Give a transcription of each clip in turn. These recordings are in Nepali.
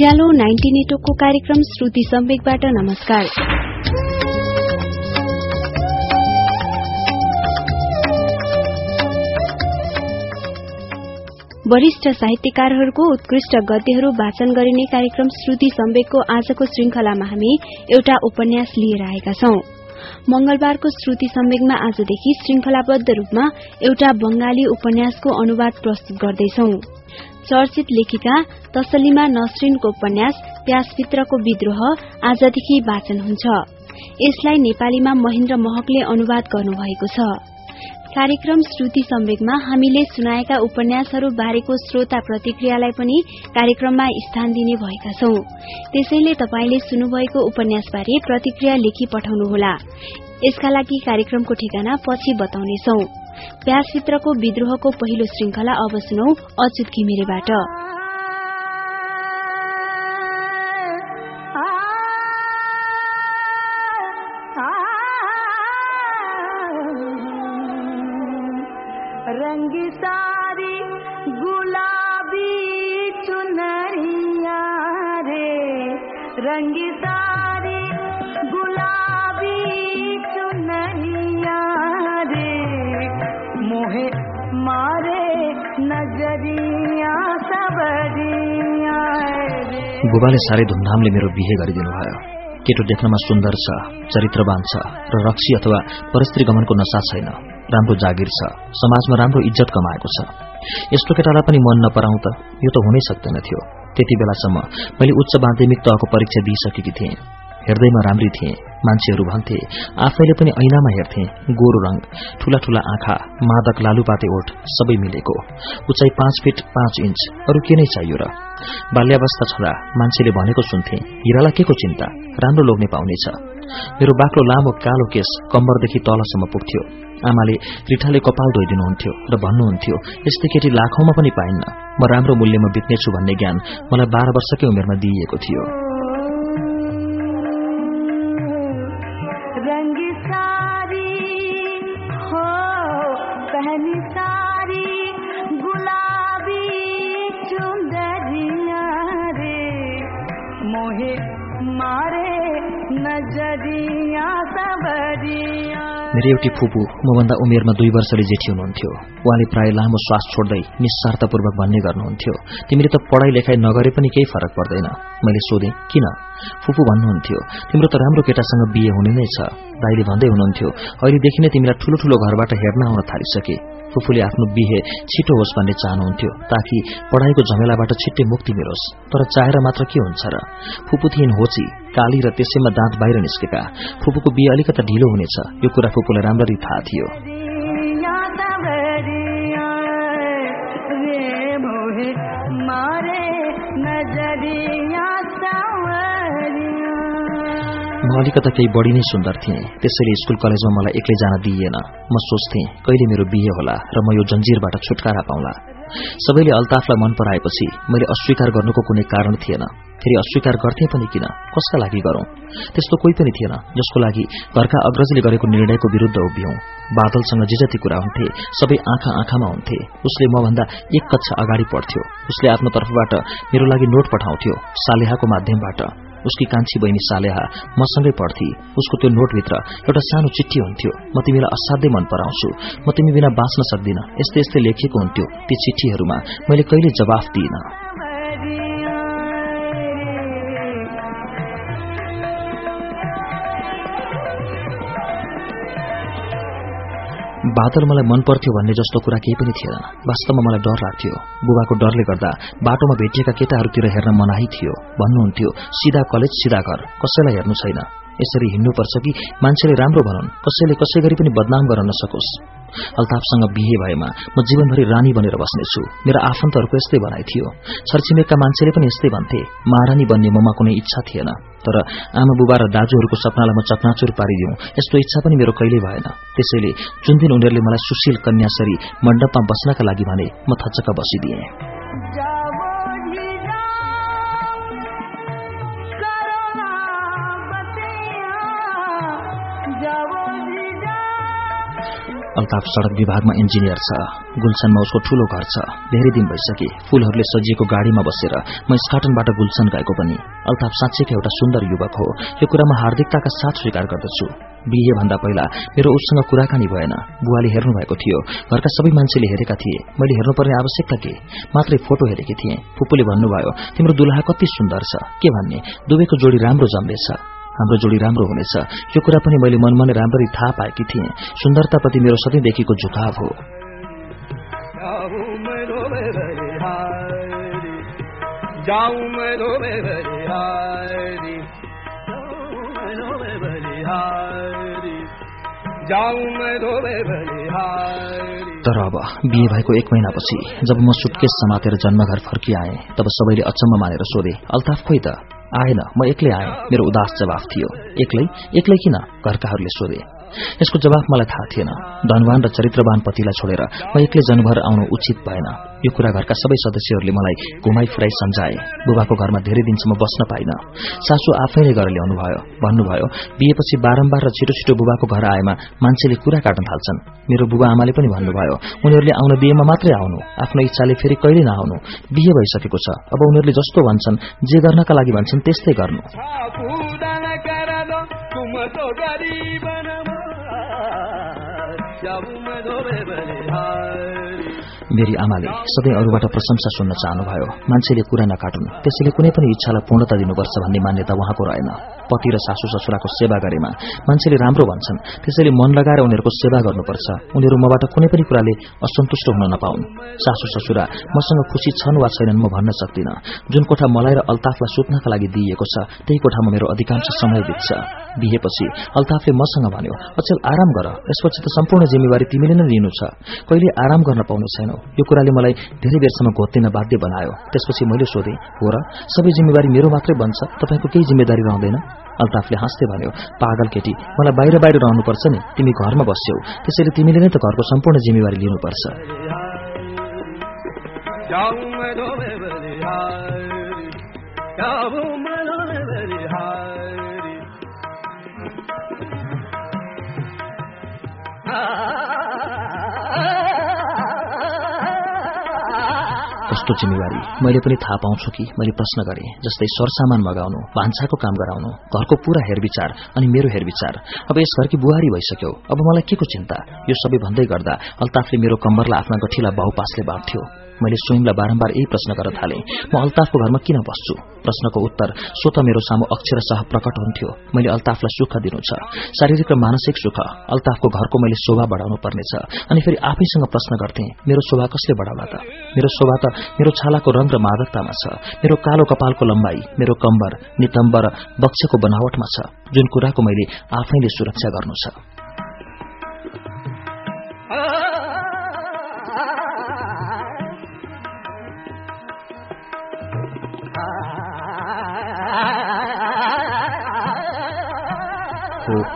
उज्यालो नाइन्टी नेटवर्कको कार्यक्रम श्रुति सम्वेकबाट नमस्कार। वरिष्ठ साहित्यकारहरूको उत्कृष्ट गद्यहरू वाचन गरिने कार्यक्रम श्रुति सम्वेकको आजको श्रृंखलामा हामी एउटा उपन्यास लिएर आएका छौं। मंगलबारको श्रुति सम्वेकमा आजदेखि श्रृंखलाबद्ध रूपमा एउटा बंगाली उपन्यासको अनुवाद प्रस्तुत गर्दैछौ। चर्चित लेखिका तसलिमा नसरिनको उपन्यास प्यासभित्रको विद्रोह आजदेखि वाचन हुन्छ। यसलाई नेपालीमा महेन्द्र महकले अनुवाद गर्नुभएको छ। कार्यक्रम श्रुति सम्वेकमा हामीले सुनाएका उपन्यासहरू बारेको श्रोता प्रतिक्रियालाई पनि कार्यक्रममा स्थान दिने भएका छौं। त्यसैले तपाईँले सुन्नुभएको उपन्यासबारे प्रतिक्रिया लेखी पठाउनुहोला। यसका लागि कार्यक्रमको ठेगाना पछि बताउनेछौ। प्यासभित्रको विद्रोहको पहिलो श्रृंखला अब सुनौ अच्युत घिमिरेबाट। बुबाले साह्रै धुमधामले मेरो बिहे गरिदिनु भयो केटो देख्नमा सुन्दर छ चरित्रवान छ र रक्सी अथवा परस्त्री गमनको नसा छैन। राम्रो जागिर छ समाजमा राम्रो इज्जत कमाएको छ। यस्तो केटालाई पनि मन नपराउँ त यो त हुनै सक्दैन थियो। त्यति बेलासम्म मैले उच्च माध्यमिक तहको परीक्षा दिइसकेकी थिएँ। हेर्दैमा राम्री थिए। मान्छेहरू भन्थे आफैले पनि ऐनामा हेर्थे गोरो रंग ठूला ठूला आँखा मादक लालुपाते ओठ सबै मिलेको। उचाइ पाँच फिट पाँच इन्च अरू के नै चाहियो र? बाल्यावस्था छँदा मान्छेले भनेको सुन्थे हिरालाई के को चिन्ता? राम्रो लोग्ने पाउनेछ। मेरो बाक्लो लामो कालो केस कम्बरदेखि तलसम्म पुग्थ्यो। आमाले रिठाले कपाल धोइदिनुहुन्थ्यो र भन्नुहुन्थ्यो यस्तै केटी लाखौंमा पनि पाइन्न। म राम्रो मूल्यमा बित्नेछु भन्ने ज्ञान मलाई बाह्र वर्षकै उमेरमा दिइएको थियो। पहनता मेरो एउटी फुपू मभन्दा उमेरमा दुई वर्षले जेठी हुनुहुन्थ्यो। उहाँले प्राय लामो श्वास छोड्दै निस्वार्थपूर्वक भन्ने गर्नुहुन्थ्यो। तिमीले त पढाइ लेखाइ नगरे पनि केही फरक पर्दैन। मैले सोधेँ किन? फुपू भन्नुहुन्थ्यो तिम्रो त राम्रो केटासँग बिहे हुने नै छ। दाईले भन्दै हुनुहुन्थ्यो अहिलेदेखि नै तिमीलाई ठूलो ठूलो घरबाट हेर्न आउन थालिसके। फुपूले आफ्नो बिहे छिटो होस् भन्ने चाहनुहुन्थ्यो ताकि पढाइको झमेलाबाट छिट्टै मुक्ति मिलोस्। तर चाहेर मात्र के हुन्छ र? फुपू थिइन् होची काली र त्यसैमा दाँत बाहिर निस्केका। फुपूको बिहे अलिकता ढिलो हुनेछ। यो कुरा फुपूलाई राम्ररी थाहा थियो। म अलिकता केही बढी नै सुन्दर थिएँ। त्यसैले स्कूल कलेजमा मलाई एक्लै जान दिइएन। म सोच्थेँ कहिले मेरो बिहे होला र म यो जन्जिरबाट छुटकारा पाउला। सबैले अल्ताफलाई मन पराएपछि मैले अस्वीकार गर्नुको कुनै कारण थिएन। फेरि अस्वीकार गर्थे पनि किन? कसका लागि गरौं? त्यस्तो कोही पनि थिएन जसको लागि घरका अग्रजले गरेको निर्णयको विरूद्ध उभियौं। बादलसँग जे जति कुरा हुन्थे सबै आँखा आँखामा हुन्थे। उसले मभन्दा एक कक्षा अगाडि पढ्थ्यो उसले आफ्नो तर्फबाट मेरो लागि नोट पठाउँथ्यो सालेहाको माध्यमबाट। उसकी कान्छी बहिनी सालेहा मसँगै पढ्थे। उसको त्यो नोटभित्र एउटा सानो चिठी हुन्थ्यो। म तिमीलाई असाध्यै मन पराउँछु। म तिमी बिना बाँच्न सक्दिन। यस्तै यस्तै लेखिएको हुन्थ्यो ती चिठीहरूमा मैले कहिले जवाफ दिइन। बादल मलाई मन पर्थ्यो भन्ने जस्तो कुरा केही पनि थिएन। वास्तवमा मलाई डर लाग्थ्यो। बुबाको डरले गर्दा बाटोमा भेटिएका केटाहरूतिर हेर्न मनाही थियो। भन्नुहुन्थ्यो सिधा कलेज सिधा घर। कसैलाई हेर्नु छैन। यसरी हिँड्नुपर्छ कि? मान्छेले राम्रो भनौन्। कसैले कसै गरी पनि बदनाम गर्न नसकोस्। अल्ताफसँग बिहे भएमा म जीवनभरि रानी बनेर बस्नेछु। मेरा आफन्तहरूको यस्तै भनाइ थियो। छरछिमेकका मान्छेले पनि यस्तै भन्थे। महारानी बन्ने ममा कुनै इच्छा थिएन। तर आमा बुबा र दाजुहरूको सपनालाई म चकनाचुर पारिदिउँ। यस्तो इच्छा पनि मेरो कहिल्यै भएन। त्यसैले जुन दिन उनीहरूले मलाई सुशील कन्यासरी मण्डपमा बस्नका लागि भने म थचक्क बसिदिएँ। अल्ताफ सड़क विभागमा इन्जिनियर छ। गुलसनमा उसको ठूलो घर छ। धेरै दिन भइसके फूलहरूले सजिएको गाड़ीमा बसेर म स्काटनबाट गुलसन गएको पनि। अल्ताफ साँच्चैका एउटा सुन्दर युवक हो। यो कुरा म हार्दिकताका साथ स्वीकार गर्दछु। बिहे भन्दा पहिला मेरो उससँग कुराकानी भएन। बुवाले हेर्नु भएको थियो। घरका सबै मान्छेले हेरेका थिए। मैले हेर्नुपर्ने आवश्यकता के? मात्रै फोटो हेरेकी थिएँ। फुपूले भन्नुभयो तिम्रो दुलहा कति सुन्दर छ। के भन्ने? दुवैको जोडी राम्रो जम्मेछ। हाम्रो जोडी राम्रो हुनेछ। यो कुरा पनि मैले मनमनै राम्ररी थाहा पाएकी थिएँ। सुन्दरताप्रति मेरो सधैँदेखिको झुकाव हो। तर अब बिहे भएको एक महिनापछि जब म सुटकेस समातेर जन्मघर फर्किआएँ तब सबैले अचम्म मानेर सोधे अल्ताफ खोइ त? आएन म एक्लै आएँ। मेरो उदास जवाफ थियो। एक्लै एक्लै किन घरकाहरूले सोधे? यसको जवाफ मलाई थाहा थिएन। धनवान र चरित्रवान पतिलाई छोडेर म एक्लै जनभर आउनु उचित भएन यो कुरा घरका सबै सदस्यहरूले मलाई घुमाई फिराई सम्झाए। बुबाको घरमा धेरै दिनसम्म बस्न पाइन। सासू आफैले गरेर ल्याउनुभयो भन्नुभयो बिहेपछि बारम्बार र छिटो छिटो बुबाको घर आएमा मान्छेले कुरा काट्न थाल्छन्। मेरो बुबा आमाले पनि भन्नुभयो उनीहरूले आउन बिहेमा मात्रै आउनु। आफ्नो इच्छाले फेरि कहिले नआउनु। बिहे भइसकेको छ। अब उनीहरूले जस्तो भन्छन् जे गर्नका लागि भन्छन् त्यस्तै गर्नु। मेरी आमाले सधैँ अरूबाट प्रशंसा सुन्न चाहनुभयो। मान्छेले कुरा नकाटुन्। त्यसैले कुनै पनि इच्छालाई पूर्णता दिनुपर्छ भन्ने मान्यता उहाँको रहेन। पति र सासू ससुराको सेवा गरेमा मान्छेले राम्रो भन्छन्। त्यसैले मन लगाएर उनीहरूको सेवा गर्नुपर्छ। उनीहरू मबाट कुनै पनि कुराले असन्तुष्ट हुन नपाउन्। सासू ससुरा मसँग खुसी छन् वा छैनन् म भन्न सक्दिनँ। जुन कोठा मलाई र अल्ताफलाई सुत्नका लागि दिइएको छ त्यही कोठामा मेरो अधिकांश समय बित्छ। बिहेपछि अल्ताफले मसँग भन्यो अचेल आराम गर। यसपछि त सम्पूर्ण जिम्मेवारी तिमीले नै लिनु छ। कहिले आराम गर्न पाउने छैनौ। यो कुराले मलाई धेरै बेरसम्म घोत्तिन बाध्य बनायो। त्यसपछि मैले सोधेँ हो र सबै जिम्मेवारी मेरो मात्रै बन्छ? तपाईँको केही जिम्मेदारी रहँदैन? अल्ताफले हाँस्दै भन्यो पागल केटी मलाई बाहिर बाहिर रहनुपर्छ नि। तिमी घरमा बस्यौ। त्यसैले तिमीले नै त घरको सम्पूर्ण जिम्मेवारी लिनुपर्छ। कस्तो जिम्मेवारी? मैले पनि थाहा पाउँछु कि मैले प्रश्न गरेँ जस्तै सरसामान मगाउनु भान्साको काम गराउनु घरको पूरा हेरविचार अनि मेरो हेरविचार। अब यस घरकी बुहारी भइसक्यो। अब मलाई के को चिन्ता? यो सबै भन्दै गर्दा अल्ताफले मेरो कम्बरलाई आफ्ना गठिला बाहुपासले बाँध्थ्यो। मैले स्वयंलाई बारम्बार यही प्रश्न गर्न थाले। म अल्ताफको घरमा किन बस्छु? प्रश्नको उत्तर स्वत मेरो सामु अक्षरशः प्रकट हुन्थ्यो। मैले अल्ताफलाई सुख दिनु छ। शारीरिक र मानसिक सुख अल्ताफको घरको मैले शोभा बढाउनु पर्नेछ। अनि फेरि आफैसँग प्रश्न गर्थे मेरो शोभा कसले बढाउला त? मेरो शोभा त मेरो छालाको रंग र मादकतामा छ। मेरो कालो कपालको लम्बाई मेरो कम्बर नितम्ब र बनावटमा छ जुन कुराको मैले आफैले सुरक्षा गर्नु छ।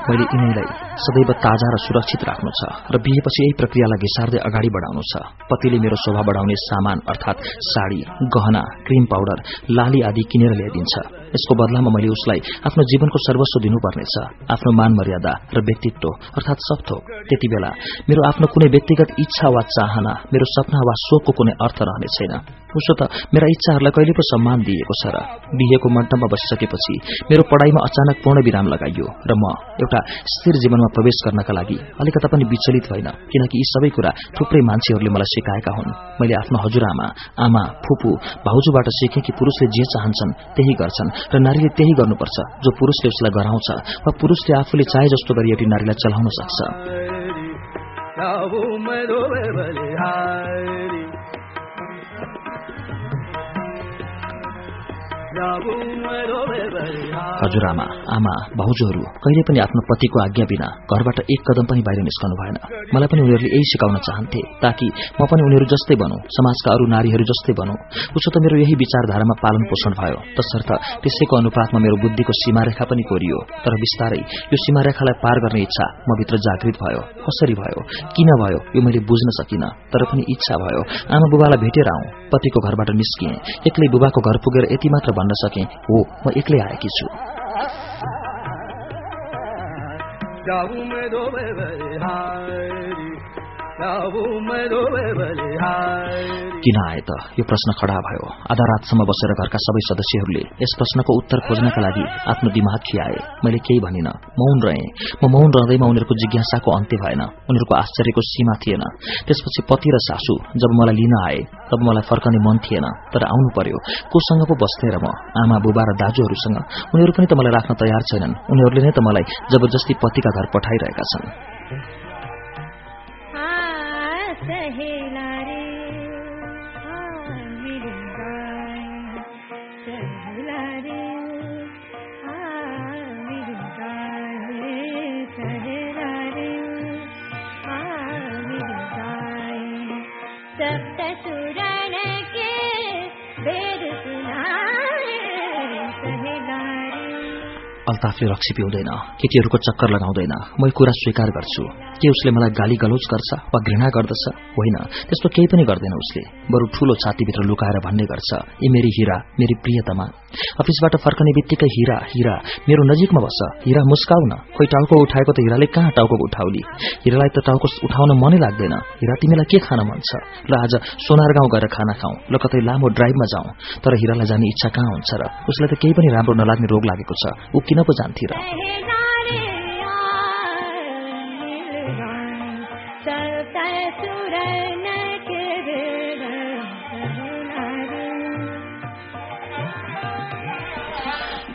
मैले यिनीलाई सदैव ताजा र सुरक्षित राख्नु छ र बिहेपछि यही प्रक्रियालाई घिसार्दै अगाडि बढाउनु छ। पतिले मेरो शोभा बढाउने सामान अर्थात साड़ी गहना क्रिम पाउडर लाली आदि किनेर ल्याइदिन्छ। यसको बदलामा मैले उसलाई आफ्नो जीवनको सर्वस्व दिनुपर्नेछ। आफ्नो मान मर्यादा र व्यक्तित्व अर्थात सप्थो त्यति बेला मेरो आफ्नो कुनै व्यक्तिगत इच्छा वा चाहना मेरो सपना वा शोकको कुनै अर्थ रहने छैन। उसो त मेरा इच्छाहरूलाई कहिले पो सम्मान दिएको छ र बिहेको मण्डपमा बसिसकेपछि मेरो पढ़ाईमा अचानक पूर्ण विराम लगाइयो र म एउटा स्थिर जीवनमा प्रवेश गर्नका लागि अलिकता पनि विचलित भइन किनकि यी सबै कुरा थुप्रै मान्छेहरूले मलाई सिकाएका हुन् मैले आफ्नो हजुरआमा आमा फुपू भाउजूबाट सिकेँ कि पुरूषले जे चाहन्छन् त्यही गर्छन् र नारीले त्यही गर्नुपर्छ जो पुरूषले उसलाई गराउँछ वा पुरूषले आफूले चाहे जस्तो गरी एउटी नारीलाई चलाउन सक्छ हजुरआमा आमा भाउजूहरू कहिले पनि आफ्नो पतिको आज्ञा बिना घरबाट एक कदम पनि बाहिर निस्कनु भएन। मलाई पनि उनीहरूले यही सिकाउन चाहन्थे ताकि म पनि उनीहरू जस्तै बनौ समाजका अरू नारीहरू जस्तै बनौ। उसो त मेरो यही विचारधारामा पालन पोषण भयो। तसर्थ त्यसैको अनुपातमा मेरो बुद्धिको सीमारेखा पनि कोरियो। तर बिस्तारै यो सीमारेखालाई पार गर्ने इच्छा म भित्र जागृत भयो। कसरी भयो? किन भयो? यो मैले बुझ्न सकिन तर पनि इच्छा भयो। आमा बुबालाई भेटेर आउँ पतिको घरबाट निस्किएँ। एक्लै बुबाको घर पुगेर यति मात्र भन्न सके। हो म एक्लै आएकी छु। जाऊ मैं दो किन आए त? यो प्रश्न खडा भयो। आधा रातसम्म बसेर घरका सबै सदस्यहरूले यस प्रश्नको उत्तर खोज्नका लागि आफ्नो दिमाग खियाए। मैले केही भनिन। मौन रहे। म मौन रहँदैमा उनीहरूको जिज्ञासाको अन्त्य भएन। उनीहरूको आश्चर्यको सीमा थिएन। त्यसपछि पति र सासू जब मलाई लिन आए तब मलाई फर्कने मन थिएन। तर आउनु पर्यो। कोसँग पो बस्थे र म? आमा बुबा र दाजुहरूसँग? उनीहरू पनि त मलाई राख्न तयार छैनन्। उनीहरूले नै त मलाई जबरजस्ती पतिका घर पठाइरहेका छन्। सहेला रे हाँ मेरी गाय सहेला अल्ताफले रक्सी पिउँदैन केटीहरूको चक्कर लगाउँदैन म कुरा स्वीकार गर्छु। के उसले मलाई गाली गलोच गर्छ वा घृणा गर्दछ? होइन। त्यस्तो केही पनि गर्दैन उसले। बरु ठूलो छातीभित्र लुकाएर भन्ने गर्छ ए मेरी हिरा मेरी प्रियतमा अफिसबाट फर्कने बित्तिकै हिरा हिरा मेरो नजिकमा बस। हिरा मुस्काउन। खोइ टाउको उठाएको त हिराले कहाँ टाउको उठाउली हिरालाई त टाउको उठाउन मनै लाग्दैन। हिरा तिमीलाई के खान मन छ? ल आज सोनार गाउँ गएर खाना खाउँ। ल कतै लामो ड्राइभमा जाउँ। तर हिरालाई जाने इच्छा कहाँ हुन्छ र? उसलाई त केही पनि राम्रो नलाग्ने रोग लागेको छ। ऊ किन पो जान्थे र?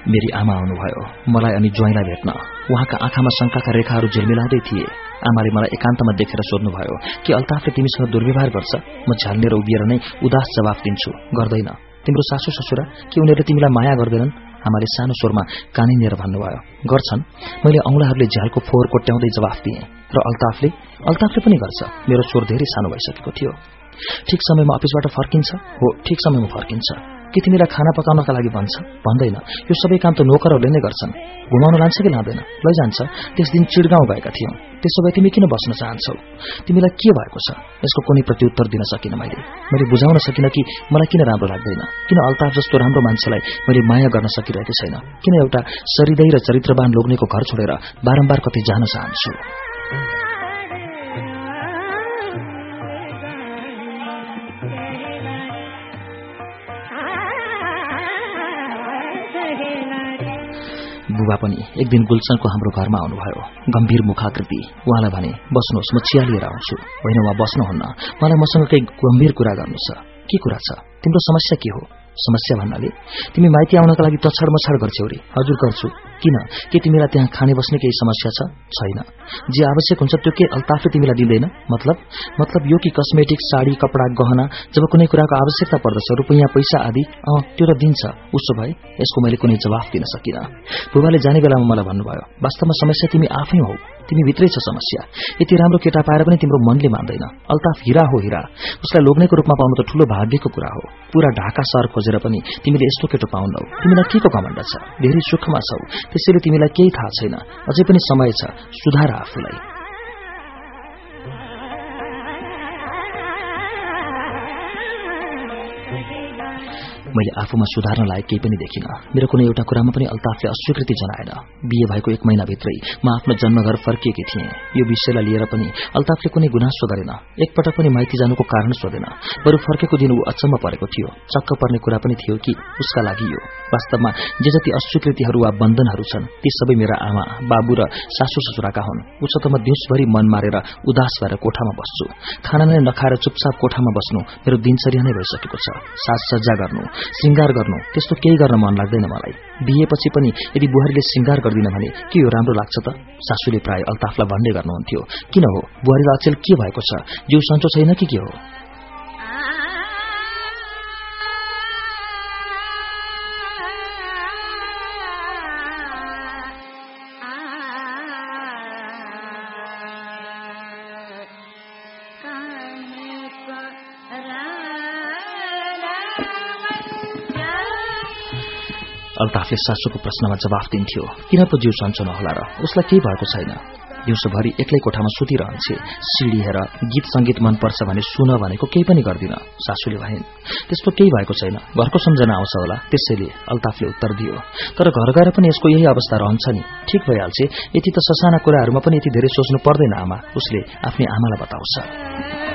मेरी आमा आउनुभयो। मलाई अनि ज्वाइँलाई भेट्न। उहाँका आँखामा शंकाका रेखाहरू झिलमिलाउँदै थिए। आमाले मलाई एकान्तमा देखेर सोध्नुभयो कि अल्ताफले तिमीसँग दुर्व्यवहार गर्छ? म झ्यालनेर उभिएर नै उदास जवाफ दिन्छु। गर्दैन। तिम्रो सासू ससुरा कि उनीहरूले तिमीलाई माया गर्दैनन्? आमाले सानो स्वरमा कानिनेर भन्नुभयो गर्छन्। मैले औंलाहरूले झ्यालको फोहोर कोट्याउँदै जवाफ दिएँ। र अल्ताफले अल्ताफले पनि गर्छ। मेरो स्वर धेरै सानो भइसकेको थियो। ठिक समयमा अफिसबाट फर्किन्छ? हो ठिक समयमा फर्किन्छ। कि तिमीलाई खाना पकाउनका लागि भन्छ। भन्दैन। यो सबै काम त नोकरहरूले नै गर्छन्। घुमाउन लान्छ कि लाँदैन? लैजान्छ। त्यस दिन चिडगाउँ गएका थियौँ। त्यसो भए तिमी किन बस्न चाहन्छौ? तिमीलाई के भएको छ? यसको कुनै प्रत्युत्तर दिन सकिनँ मैले। मैले बुझाउन सकिनँ कि मलाई किन राम्रो लाग्दैन? किन अल्ताफ जस्तो राम्रो मान्छेलाई मैले माया गर्न सकिरहेको छैन? किन एउटा सरिदय र चरित्रवान लोग्नेको घर छोडेर बारम्बार कतै जान चाहन्छु? बुबा पनि एक दिन गुलसनको हाम्रो घरमा आउनुभयो। गम्भीर मुखाकृति। उहाँलाई भने बस्नुहोस् म चिया लिएर आउँछु। होइन उहाँ बस्नुहुन्न। मलाई मसँग केही गम्भीर कुरा गर्नु छ के कुरा छ? तिम्रो समस्या के हो? समस्या भन्नाले तिमी माइती आउनका लागि तछाड मछाड गर्छौ रे। हजुर गर्छु। किन? के तिमीलाई त्यहाँ खाने बस्ने केही समस्या छ? छैन। जे आवश्यक हुन्छ त्यो के अल्ताफले तिमीलाई दिँदैन? मतलब? मतलब यो कि कस्मेटिक साडी कपडा गहना जब कुनै कुराको आवश्यकता पर्दछ रुपियाँ पैसा आदि अँ त्यो र दिन्छ। उसो भए यसको मैले कुनै जवाफ दिन सकिनँ। बुबाले जाने बेलामा मलाई भन्नुभयो वास्तवमा समस्या तिमी आफै हौ। तिमी भित्रै छ समस्या। यति राम्रो केटा पाएर पनि तिम्रो मनले मान्दैन। अल्ताफ हिरा हो हिरा। उसलाई लोग्नेको रूपमा पाउनु त ठूलो भाग्यको कुरा हो। पूरा ढाका सहर खोजेर पनि तिमीले यस्तो केटो पाउनौ। तिमीलाई के को कमाण्ड छ? धेरै सुखमा छौ। त्यसैले तिमीलाई केही थाहा छैन। अझै पनि समय छ। सुधार आफूलाई। मैले आफूमा सुधार्न लायक केही पनि देखिन। मेरो कुनै एउटा कुरामा पनि अल्ताफले अस्वीकृति जनाएन। बिहे भएको एक महिनाभित्रै म आफ्नो जन्मघर फर्किएकी थिएँ। यो विषयलाई लिएर पनि अल्ताफले कुनै गुनासो गरेन। एकपटक पनि माइती जानुको कारण सोधेन। बरु फर्केको दिन ऊ अचम्म परेको थियो। चक्क पर्ने कुरा पनि थियो कि उसका लागि यो। वास्तवमा जे जति अस्वीकृतिहरू वा बन्धनहरू छन् ती सबै मेरा आमा बाबु र सासू ससुराका हुन्। उसो त म दिउँसभरि मन मारेर उदास भएर कोठामा बस्छु। खाना नै नखाएर चुपचाप कोठामा बस्नु मेरो दिनचर्या नै भइसकेको छ। साजसज्जा गर्नु। श्रृङ्गार गर्नु। त्यस्तो केही गर्न मन लाग्दैन मलाई। बिहेपछि पनि यदि बुहारीले श्रृङ्गार गर्दिन भने के यो राम्रो लाग्छ त। सासूले प्राय अल्ताफलाई भन्ने गर्नुहुन्थ्यो। किन हो? बुहारीलाई अचेल के भएको छ? जिउ सन्चो छैन कि के हो? अल्ताफले सासूको प्रश्नमा जवाफ दिन्थ्यो किन पो जिउ सन्चो नहोला र? उसलाई केही भएको छैन। दिउँसोभरि एक्लै कोठामा सुतिरहन्छे। सिडी हेर गीत संगीत मनपर्छ भने सुन भनेको केही पनि गर्दिन। सासूले भनिन् त्यस्तो केही भएको छैन। घरको सम्झना आउँछ होला। त्यसैले अल्ताफले उत्तर दियो तर घर गएर पनि यसको यही अवस्था रहन्छ नि। ठिक भइहाल्छ। यति त ससाना कुराहरूमा पनि यति धेरै सोच्नु पर्दैन आमा। उसले आफ्नै आमालाई बताउँछ।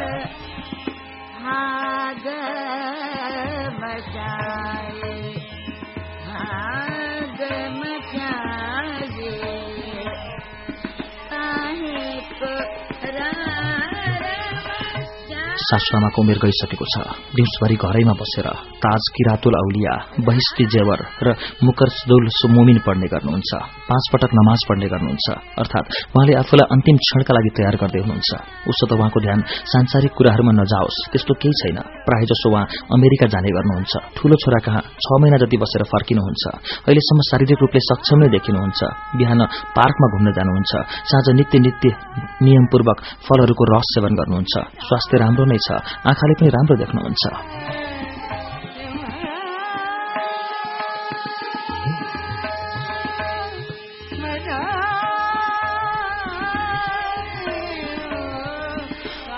सासुआमाको उमेर गइसकेको छ। दिउँसभरि घरैमा बसेर ताज किरातुल औलिया बहिस्ती जेवर र मुकरसदुल मोमिन पढ्ने गर्नुहुन्छ। पाँच पटक नमाज पढ्ने गर्नुहुन्छ। अर्थात उहाँले आफूलाई अन्तिम क्षणका लागि तयार गर्दै हुनुहुन्छ। उसो त उहाँको ध्यान सांसारिक कुराहरूमा नजाओस् त्यस्तो केही छैन। प्रायः जसो उहाँ अमेरिका जाने गर्नुहुन्छ। ठूलो छोरा कहाँ छ महिना जति बसेर फर्किनुहुन्छ। अहिलेसम्म शारीरिक रूपले सक्षम नै देखिनुहुन्छ। बिहान पार्कमा घुम्न जानुहुन्छ। साँझ नित्य नित्य नियमपूर्वक फलहरूको रस सेवन गर्नुहुन्छ। स्वास्थ्य राम्रो नै छ। आँखाले पनि राम्रो देख्नुहुन्छ।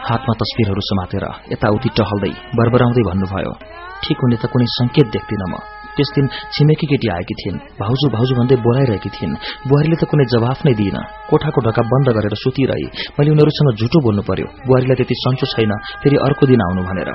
हातमा तस्विरहरू समातेर यताउति टहल्दै बरबराउँदै भन्नुभयो ठिक हुने त कुनै संकेत देख्दिन म। त्यस दिन छिमेकी केटी आएकी थिइन्। भाउजू भाउजू भन्दै बोलाइरहेकी थिइन्। बुहारीले त कुनै जवाफ नै दिइन। कोठाको ढका बन्द गरेर सुतिरहे। मैले उनीहरूसँग झुटो बोल्नु पर्यो। बुहारीलाई त्यति सन्चो छैन। फेरि अर्को दिन आउनु भनेर।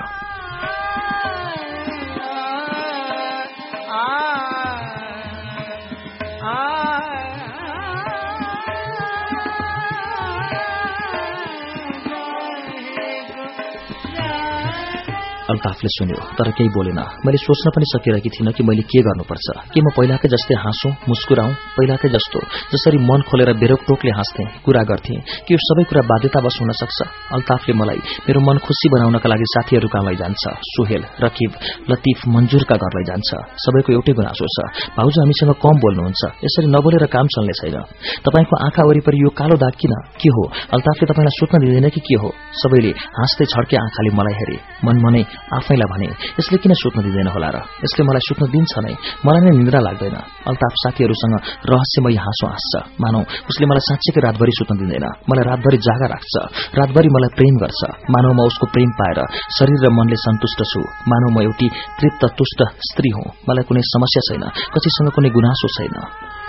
अल्ताफले सुन्यो तर केही बोलेन। मैले सोच्न पनि सकिरहेकी थिइनँ कि मैले के गर्नुपर्छ। के म पहिलाकै जस्तै हाँसौँ मुस्कुराउँ? पहिलाकै जस्तो जसरी मन खोलेर बेरोकटोकले हाँस्थे कुरा गर्थे कि यो सबै कुरा बाध्यतावश हुन सक्छ अल्ताफले मलाई मेरो मन खुसी बनाउनका लागि साथीहरू कहाँ लैजान्छ? सुहेल रकिब लतिफ मन्जुरका घर लैजान्छ। सबैको एउटै गुनासो छ। भाउजू हामीसँग कम बोल्नुहुन्छ। यसरी नबोलेर काम चल्ने छैन। तपाईँको आँखा वरिपरि यो कालो दाग किन? के हो? अल्ताफले तपाईँलाई सोध्न दिँदैन कि के हो? सबैले हाँस्दै छड्के आँखाले मलाई हेरे। मन मनै आफैलाई भने यसले किन सुत्न दिँदैन होला र? यसले मलाई सुत्न दिन्छ नै। मलाई नै निन्द्रा लाग्दैन। अल्ताफ साथीहरूसँग रहस्यमय हाँसो हाँस्छ। मानौ उसले मलाई साँच्चीकै रातभरि सुत्न दिँदैन। मलाई रातभरि जागा राख्छ। रातभरि मलाई प्रेम गर्छ। मानव म उसको प्रेम पाएर शरीर र मनले सन्तुष्ट छु। मानव म एउटी तृप्त तुष्ट स्त्री हुँ। मलाई कुनै समस्या छैन। कसैसँग कुनै गुनासो छैन।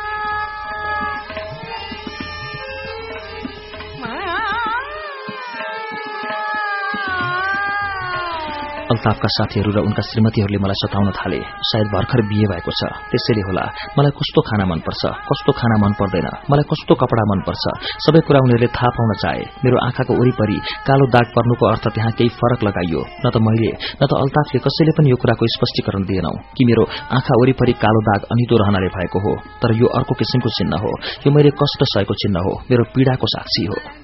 अल्ताफका साथीहरू र उनका श्रीमतीहरूले मलाई सताउन थाले। सायद भर्खर बिहे भएको छ। त्यसैले होला मलाई कस्तो खाना मनपर्छ? कस्तो खाना मन पर्दैन मलाई कस्तो कपडा मनपर्छ? सबै कुरा उनीहरूले थाहा पाउन चाहे। मेरो आँखाको वरिपरि कालो दाग पर्नुको अर्थ त्यहाँ केही फरक लगाइयो। न त मैले न त अल्ताफले कसैले पनि यो कुराको स्पष्टीकरण दिएनौ कि मेरो आँखा वरिपरि कालो दाग अनितो रहनाले भएको हो। तर यो अर्को किसिमको चिन्ह हो। यो मैले कष्ट सहेको चिन्ह हो। मेरो पीड़ाको साक्षी हो।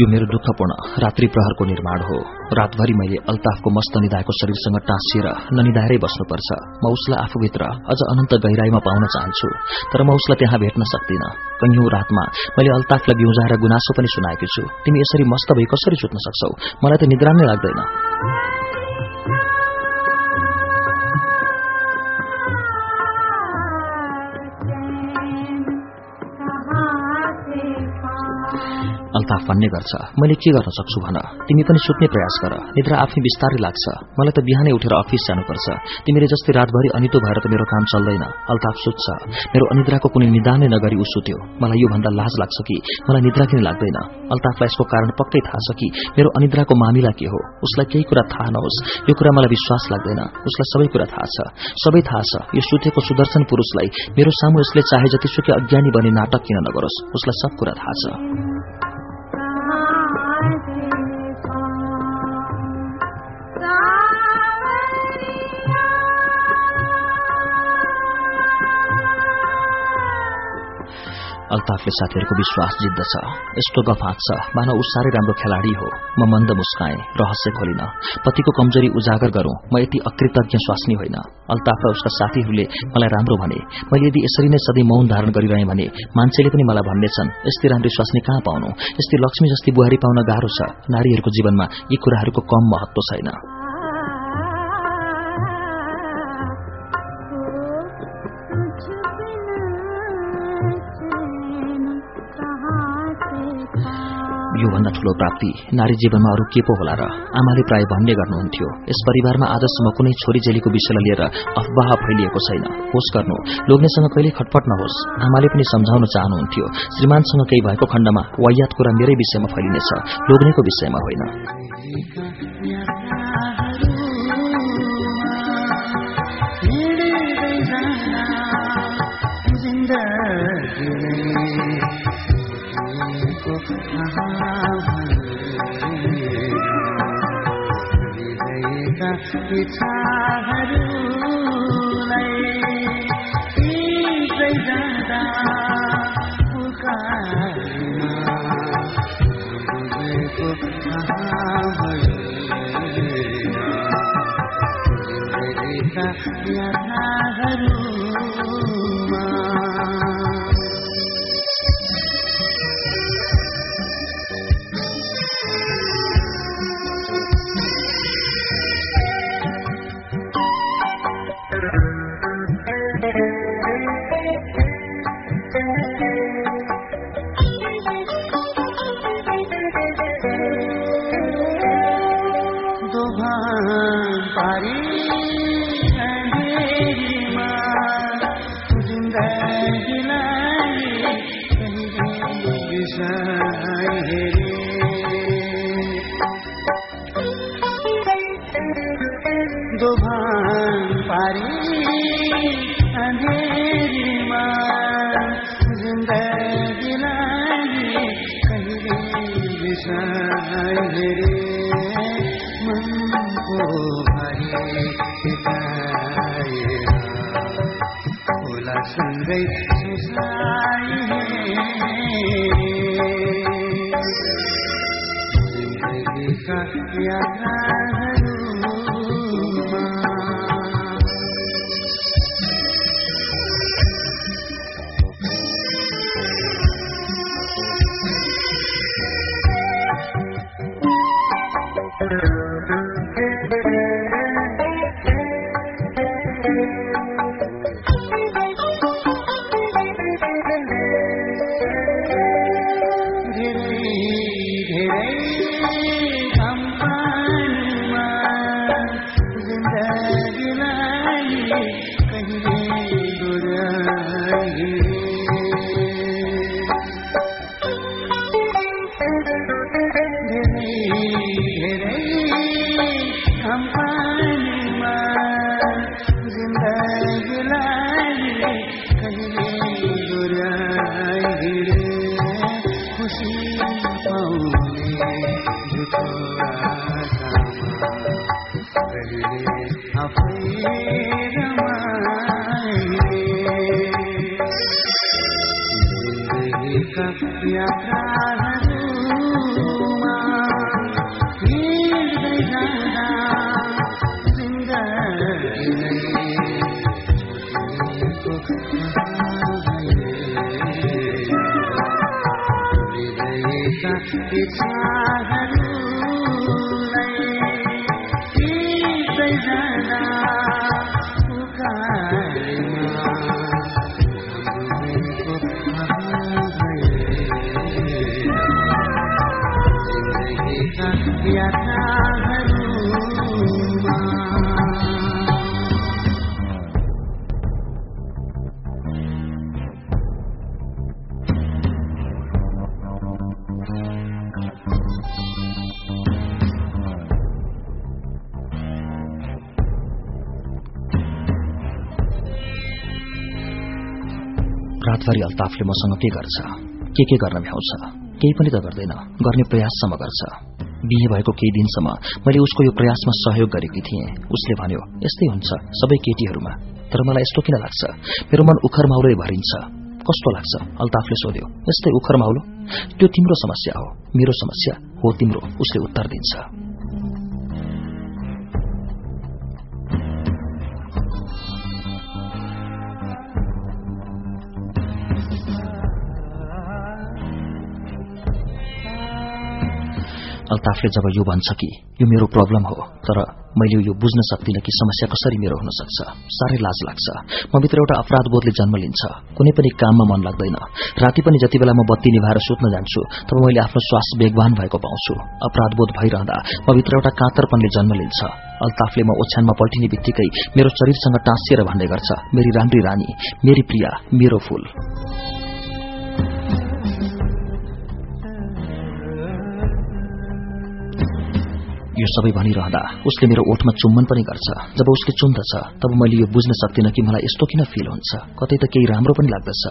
यो मेरो दुःखपूर्ण रात्रि प्रहरको निर्माण हो। रातभरि मैले अल्ताफको मस्त निधाएको शरीरसँग टाँसिएर ननिधाएरै बस्नुपर्छ। म उसलाई आफूभित्र अझ अनन्त गहिराईमा पाउन चाहन्छु तर म उसलाई त्यहाँ भेट्न सक्दिन। कैयौं रातमा मैले अल्ताफलाई बिउजाएर गुनासो पनि सुनाएको छु। तिमी यसरी मस्त भई कसरी सुत्न सक्छौ? मलाई त निद्रा नै लाग्दैन। अल्ताफ भन्ने गर्छ। मैले के गर्न सक्छु भन? तिमी पनि सुत्ने प्रयास गर। निद्रा आफै बिस्तारै लाग्छ। मलाई त बिहानै उठेर अफिस जानुपर्छ। तिमीले जस्तै रातभरि अनितो भएर त मेरो काम चल्दैन। अल्ताफ सुत्छ। मेरो अनिद्राको कुनै निदानै नगरी उ सुत्यो। मलाई यो भन्दा लाज लाग्छ कि मलाई निद्रा किन लाग्दैन? अल्ताफलाई यसको कारण पक्कै थाहा छ कि मेरो अनिद्राको मामिला के हो? उसलाई केही कुरा थाहा नहोस्। यो कुरा मलाई विश्वास लाग्दैन। उसलाई सबै कुरा थाहा छ। सबै थाहा छ। यो सुतेको सुदर्शन पुरूषलाई मेरो सामु यसले चाहे जतिसुकै अज्ञानी बने नाटक किन नगरोस्। उसलाई सब कुरा थाहा छ। अल्ताफले साथीहरूको विश्वास जित्दछ। यस्तो गफ आँच्छ मानव ऊ साह्रै राम्रो खेलाडी हो। म मन्द मुस्काएँ। रहस्य खोलिन। पतिको कमजोरी उजागर गरौं। म यति अकृतज्ञ स्वास्नी होइन। अल्ताफ र उसका साथीहरूले मलाई राम्रो भने। मैले यदि यसरी नै सधैँ मौन धारण गरिरहेँ भने मान्छेले पनि मलाई भन्नेछन् यस्तै राम्री स्वास्नी कहाँ पाउनु? यस्तै लक्ष्मी जस्ती बुहारी पाउन गाह्रो छ। नारीहरूको जीवनमा यी कुराहरूको कम महत्व छैन। योभन्दा ठूलो प्राप्ति नारी जीवनमा अरू के पो होला र? आमाले प्राय भन्ने गर्नुहुन्थ्यो। यस परिवारमा आजसम्म कुनै छोरी जेलीको विषयलाई लिएर अफवाह फैलिएको छैन। होस गर्नु लोग्नेसँग कहिले खटपट नहोस्। आमाले पनि सम्झाउन चाहनुहुन्थ्यो। श्रीमानसँग केही भएको खण्डमा वायात कुरा मेरै विषयमा फैलिनेछ। लोग्नेको विषयमा होइन। इच्छाहरूलाई जाँदा बुझेको यात्राहरूमा बिसाइ हेरे मनको भरि टिकाएर कहिले आफै रातभरि अल्ताफले मसँग के गर्छ? के के गर्न भ्याउँछ? केही पनि त गर्दैन। गर्ने प्रयाससम्म गर्छ। बिहे भएको केही दिनसम्म मैले उसको यो प्रयासमा सहयोग गरेकी थिएँ। उसले भन्यो यस्तै हुन्छ सबै केटीहरूमा। तर मलाई यस्तो किन लाग्छ? मेरो मन उखर माउरै भरिन्छ। कस्तो लाग्छ? अल्ताफले सोध्यो यस्तै उखर माउलो त्यो तिम्रो समस्या हो। मेरो समस्या हो तिम्रो। उसले उत्तर दिन्छ। अल्ताफले जब यो भन्छ कि यो मेरो प्रब्लम हो तर मैले यो बुझ्न सक्दिनँ कि समस्या कसरी मेरो हुन सक्छ। साह्रै लाज लाग्छ। म भित्र एउटा अपराध बोधले जन्म लिन्छ। कुनै पनि काममा मन लाग्दैन। राति पनि जति बेला म बत्ती निभाएर सुत्न जान्छु तब मैले आफ्नो श्वास वेगवान भएको पाउँछु। अपराध बोध भइरहँदा म भित्र एउटा कातरपनले जन्म लिन्छ। अल्ताफले म ओछ्यानमा पल्टिने बित्तिकै मेरो शरीरसँग टाँसिएर भन्ने गर्छ मेरी राम्री रानी मेरी प्रिया मेरो फूल। यो सबै भनिरहँदा उसले मेरो ओठमा चुम्बन पनि गर्छ। जब उसले चुम्दछ तब मैले यो बुझ्न सक्दिनँ कि मलाई यस्तो किन फिल हुन्छ। कतै त केही राम्रो पनि लाग्दछ।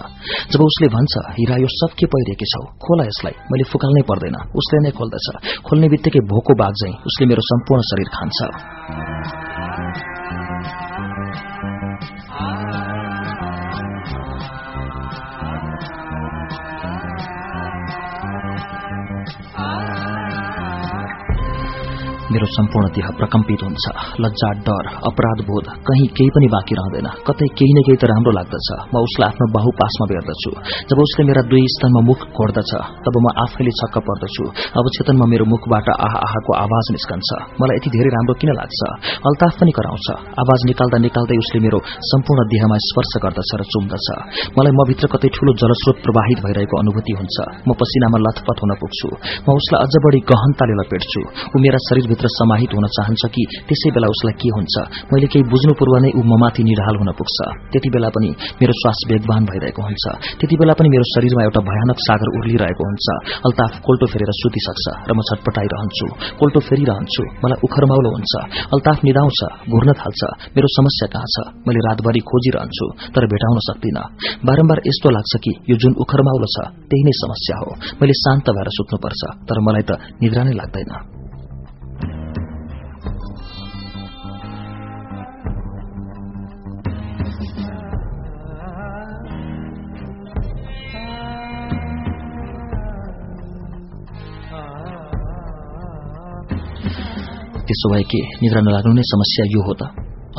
जब उसले भन्छ हिरा यो सब के पहिरेकी छौ? खोला यसलाई। मैले फुकाल्नै पर्दैन। उसले नै खोल्दछ। खोल्ने बित्तिकै भोको बाघ उसले मेरो सम्पूर्ण शरीर खान्छ। मेरो सम्पूर्ण देह प्रकम्पित हुन्छ। लज्जा डर अपराध बोध कहीँ केही पनि बाँकी रहँदैन। कतै केही न केही त राम्रो लाग्दछ। म उसलाई आफ्नो बाहु पासमा बेर्दछु। जब उसले मेरा दुई स्तनमा मुख कोर्दछ तब म आफैले छक्क पर्दछु। अवचेतनमा मेरो मुखबाट आह आहाको आवाज निस्कन्छ। मलाई यति धेरै राम्रो किन लाग्छ? अल्ताफ पनि कराउँछ। आवाज निकाल्दा निकाल्दै उसले मेरो सम्पूर्ण देहमा स्पर्श गर्दछ र चुम्दछ। मलाई म भित्र कतै ठूलो जलस्रोत प्रवाहित भइरहेको अनुभूति हुन्छ। म पसिनामा लथपथ हुन पुग्छु। म उसलाई अझ बढी गहनताले लपेट्छु। ऊ मेरा शरीरभित्र भित्र समाहित हुन चाहन्छ कि त्यसै बेला उसलाई के हुन्छ? मैले केही बुझ्नु पूर्व नै ऊ ममाथि निढाल हुन पुग्छ। त्यति बेला पनि मेरो श्वास वेगवान भइरहेको हुन्छ। त्यति बेला पनि मेरो शरीरमा एउटा भयानक सागर उर्लिरहेको हुन्छ। अल्ताफ कोल्टो फेरेर सुतिसक्छ र म छटपटाइरहन्छु। कोल्टो फेरिरहन्छु। मलाई उखरमाउलो हुन्छ। अल्ताफ निदाउँछ घुर्न थाल्छ। मेरो समस्या कहाँ छ? मैले रातभरि खोजिरहन्छु तर भेटाउन सक्दिनँ। बारम्बार यस्तो लाग्छ कि यो जुन उखरमाउलो छ त्यही नै समस्या हो। मैले शान्त भएर सुत्नुपर्छ तर मलाई त निद्रा नै लाग्दैन। त्यसो भए के निद्रा नलाग्नु नै समस्या यो हो त।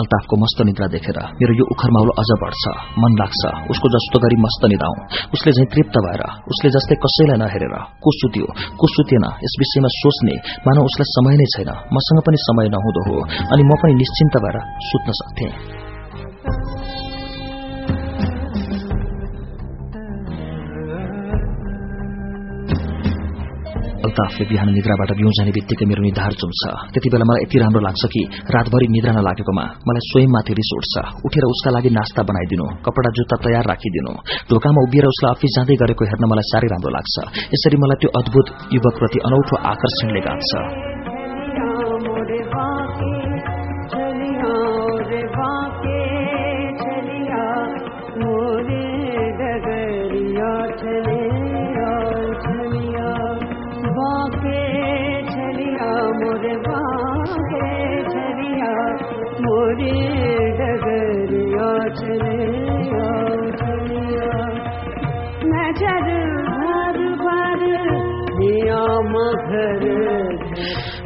अल्ताफको मस्त निद्रा देखेर मेरो यो उखरमाउलो अझ बढ्छ मन लाग्छ उसको जस्तो गरी मस्त निदाउँ। उसले झैं तृप्त भएर उसले जस्तै कसैलाई नहेरेर को सुत्यो को सुतेन यस विषयमा सोच्ने मानव उसलाई समय नै छैन मसँग पनि समय नहुँदो हो अनि म पनि निश्चिन्त भएर सुत्न सक्थेँ। अल्ताफले बिहान निद्राबाट बिउजाने बित्तिकै मेरो निधार चुम्छ। त्यति बेला मलाई यति राम्रो लाग्छ कि रातभरि निद्रा नलागेकोमा मलाई स्वयंमाथि रिस उठ्छ उठेर उसका लागि नास्ता बनाइदिनु कपडा जुत्ता तयार राखिदिनु ढोकामा उभिएर उसलाई अफिस जाँदै गरेको हेर्न मलाई साह्रै राम्रो लाग्छ। यसरी मलाई त्यो अद्भुत युवकप्रति अनौठो आकर्षणले गाँच्छ